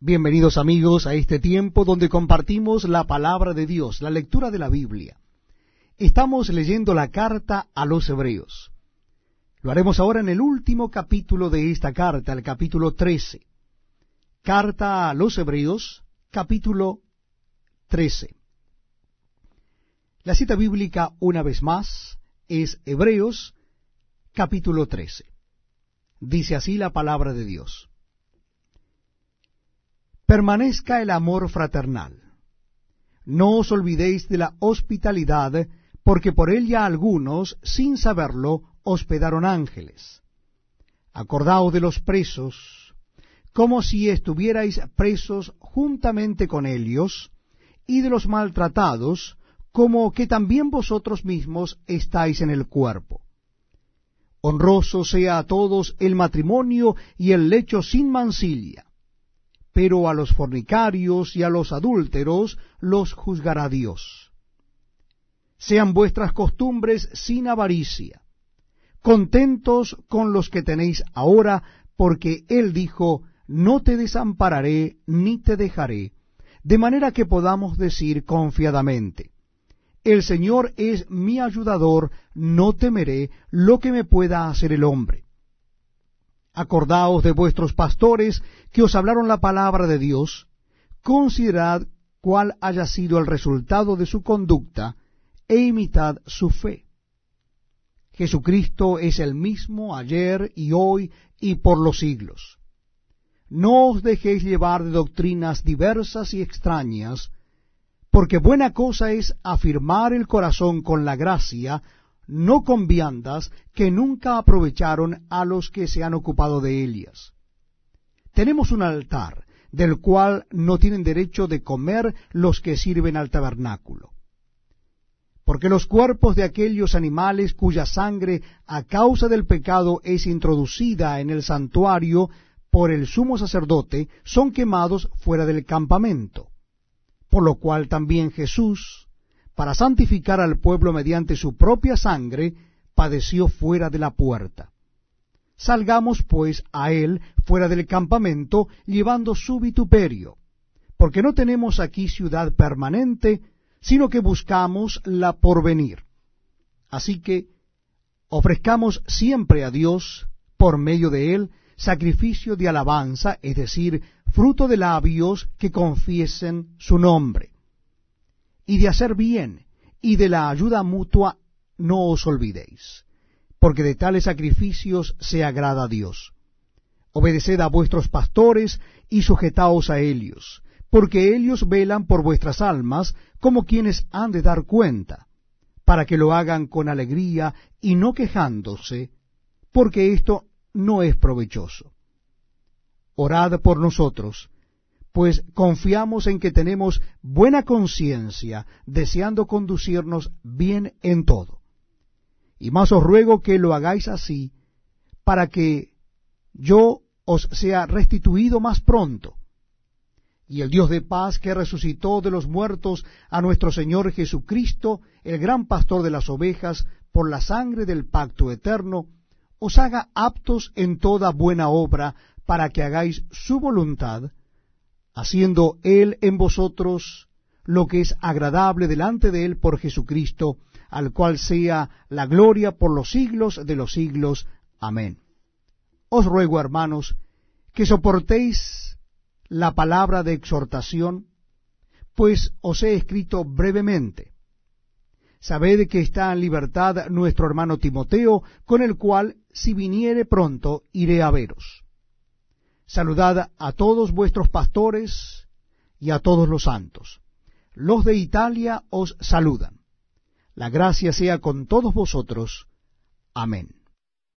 Bienvenidos amigos a este tiempo donde compartimos la palabra de Dios, la lectura de la Biblia. Estamos leyendo la carta a los hebreos. Lo haremos ahora en el último capítulo de esta carta, el capítulo 13. Carta a los hebreos, capítulo 13. La cita bíblica, una vez más, es Hebreos, capítulo 13. Dice así la palabra de Dios permanezca el amor fraternal. No os olvidéis de la hospitalidad, porque por ella algunos, sin saberlo, hospedaron ángeles. Acordaos de los presos, como si estuvierais presos juntamente con ellos, y de los maltratados, como que también vosotros mismos estáis en el cuerpo. Honroso sea a todos el matrimonio y el lecho sin mancilla pero a los fornicarios y a los adúlteros los juzgará Dios. Sean vuestras costumbres sin avaricia, contentos con los que tenéis ahora, porque Él dijo, no te desampararé ni te dejaré, de manera que podamos decir confiadamente, el Señor es mi ayudador, no temeré lo que me pueda hacer el hombre. Acordaos de vuestros pastores que os hablaron la palabra de Dios, considerad cuál haya sido el resultado de su conducta, e imitad su fe. Jesucristo es el mismo ayer y hoy y por los siglos. No os dejéis llevar de doctrinas diversas y extrañas, porque buena cosa es afirmar el corazón con la gracia, no con viandas que nunca aprovecharon a los que se han ocupado de ellas. Tenemos un altar, del cual no tienen derecho de comer los que sirven al tabernáculo. Porque los cuerpos de aquellos animales cuya sangre a causa del pecado es introducida en el santuario por el sumo sacerdote, son quemados fuera del campamento. Por lo cual también Jesús, para santificar al pueblo mediante su propia sangre, padeció fuera de la puerta. Salgamos pues a él fuera del campamento, llevando su vituperio, porque no tenemos aquí ciudad permanente, sino que buscamos la porvenir. Así que ofrezcamos siempre a Dios, por medio de él, sacrificio de alabanza, es decir, fruto de labios que confiesen su nombre y de hacer bien, y de la ayuda mutua no os olvidéis, porque de tales sacrificios se agrada Dios. Obedeced a vuestros pastores y sujetaos a ellos, porque ellos velan por vuestras almas como quienes han de dar cuenta, para que lo hagan con alegría y no quejándose, porque esto no es provechoso. Orad por nosotros, pues confiamos en que tenemos buena conciencia, deseando conducirnos bien en todo. Y más os ruego que lo hagáis así, para que yo os sea restituido más pronto. Y el Dios de paz que resucitó de los muertos a nuestro Señor Jesucristo, el gran pastor de las ovejas, por la sangre del pacto eterno, os haga aptos en toda buena obra para que hagáis su voluntad, haciendo Él en vosotros lo que es agradable delante de Él por Jesucristo, al cual sea la gloria por los siglos de los siglos. Amén. Os ruego, hermanos, que soportéis la palabra de exhortación, pues os he escrito brevemente. Sabed que está en libertad nuestro hermano Timoteo, con el cual, si viniere pronto, iré a veros. Saludad a todos vuestros pastores y a todos los santos. Los de Italia os saludan. La gracia sea con todos vosotros. Amén.